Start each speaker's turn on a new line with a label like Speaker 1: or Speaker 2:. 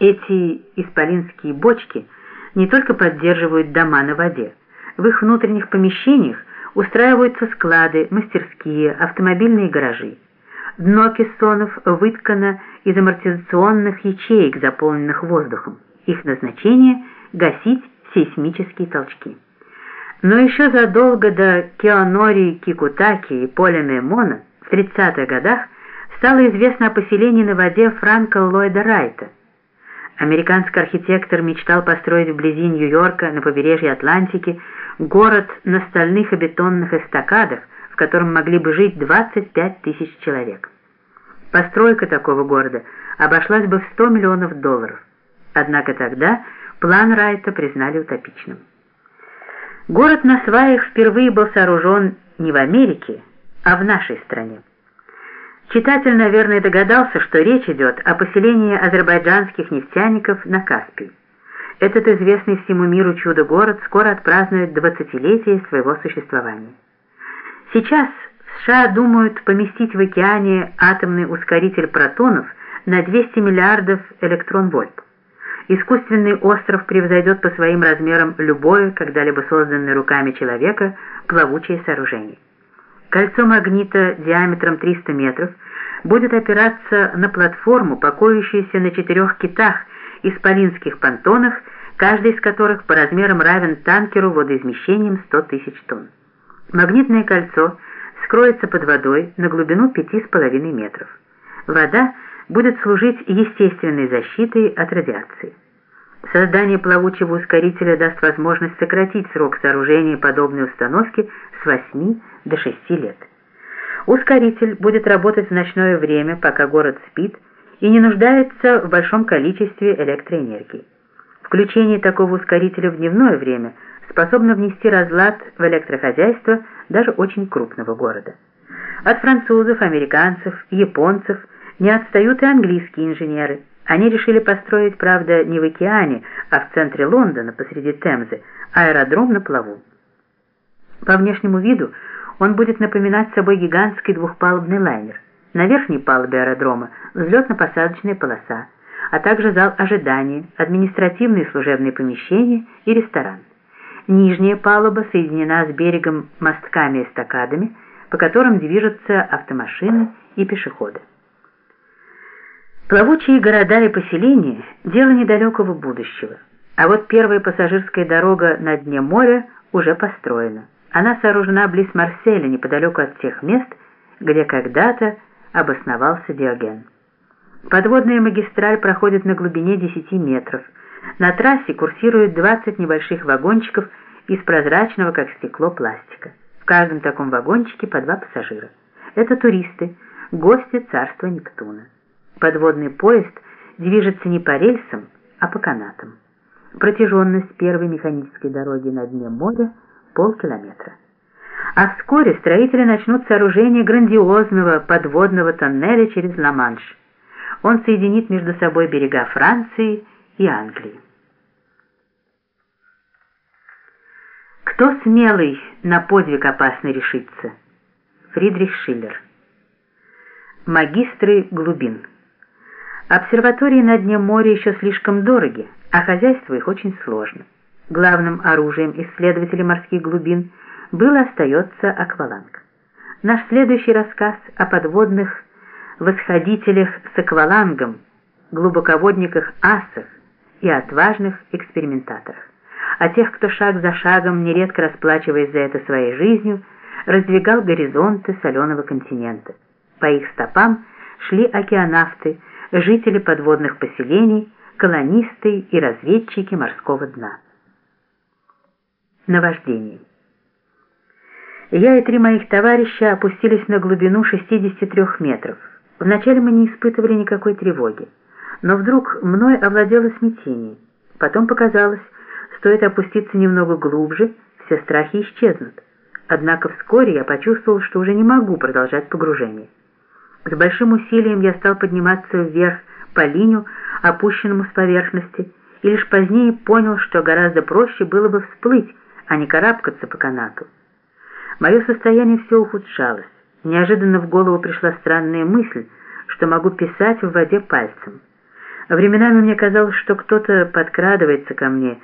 Speaker 1: Эти исполинские бочки не только поддерживают дома на воде, в их внутренних помещениях устраиваются склады, мастерские, автомобильные гаражи. Дно кессонов выткано из амортизационных ячеек, заполненных воздухом. Их назначение – гасить сейсмические толчки. Но еще задолго до Кеонори Кикутаки и Поля Мемона в 30-х годах стало известно о поселении на воде Франка Ллойда Райта. Американский архитектор мечтал построить вблизи Нью-Йорка на побережье Атлантики город на стальных и бетонных эстакадах, в котором могли бы жить 25 тысяч человек. Постройка такого города обошлась бы в 100 миллионов долларов. Однако тогда план Райта признали утопичным. Город на сваях впервые был сооружен не в Америке, а в нашей стране. Читатель, наверное, догадался, что речь идет о поселении азербайджанских нефтяников на Каспии. Этот известный всему миру чудо-город скоро отпразднует 20-летие своего существования. Сейчас в США думают поместить в океане атомный ускоритель протонов на 200 миллиардов электрон-вольт. Искусственный остров превзойдет по своим размерам любое, когда-либо созданное руками человека, плавучее сооружение. Кольцо магнита диаметром 300 метров будет опираться на платформу, покоящуюся на четырех китах, исполинских понтонах, каждый из которых по размерам равен танкеру водоизмещением 100 тысяч тонн. Магнитное кольцо скроется под водой на глубину 5,5 метров. Вода будет служить естественной защитой от радиации. Создание плавучего ускорителя даст возможность сократить срок сооружения подобной установки с 8 до 6 лет. Ускоритель будет работать в ночное время, пока город спит, и не нуждается в большом количестве электроэнергии. Включение такого ускорителя в дневное время способно внести разлад в электрохозяйство даже очень крупного города. От французов, американцев, японцев не отстают и английские инженеры. Они решили построить, правда, не в океане, а в центре Лондона, посреди Темзы, аэродром на плаву. По внешнему виду он будет напоминать собой гигантский двухпалубный лайнер. На верхней палубе аэродрома взлетно-посадочная полоса, а также зал ожидания, административные служебные помещения и ресторан. Нижняя палуба соединена с берегом мостками и эстакадами, по которым движутся автомашины и пешеходы. Плавучие города и поселения – дело недалекого будущего, а вот первая пассажирская дорога на дне моря уже построена. Она сооружена близ Марселя, неподалеку от тех мест, где когда-то обосновался Диоген. Подводная магистраль проходит на глубине 10 метров. На трассе курсируют 20 небольших вагончиков из прозрачного, как стекло, пластика. В каждом таком вагончике по два пассажира. Это туристы, гости царства Нептуна. Подводный поезд движется не по рельсам, а по канатам. Протяженность первой механической дороги на дне моря – полкилометра. А вскоре строители начнут сооружение грандиозного подводного тоннеля через Ла-Манш. Он соединит между собой берега Франции и Англии. Кто смелый на подвиг опасный решится? Фридрих Шиллер. Магистры глубин. Обсерватории на дне моря еще слишком дороги, а хозяйство их очень сложно. Главным оружием исследователей морских глубин был и остается акваланг. Наш следующий рассказ о подводных восходителях с аквалангом, глубоководниках-асах и отважных экспериментаторах, о тех, кто шаг за шагом, нередко расплачиваясь за это своей жизнью, раздвигал горизонты соленого континента. По их стопам шли океанавты, жители подводных поселений, колонисты и разведчики морского дна. Наваждение. Я и три моих товарища опустились на глубину 63 метров. Вначале мы не испытывали никакой тревоги, но вдруг мной овладело смятение. Потом показалось, стоит опуститься немного глубже, все страхи исчезнут. Однако вскоре я почувствовал, что уже не могу продолжать погружение. С большим усилием я стал подниматься вверх по линию, опущенному с поверхности, и лишь позднее понял, что гораздо проще было бы всплыть, а не карабкаться по канату. Мое состояние все ухудшалось. Неожиданно в голову пришла странная мысль, что могу писать в воде пальцем. Временами мне казалось, что кто-то подкрадывается ко мне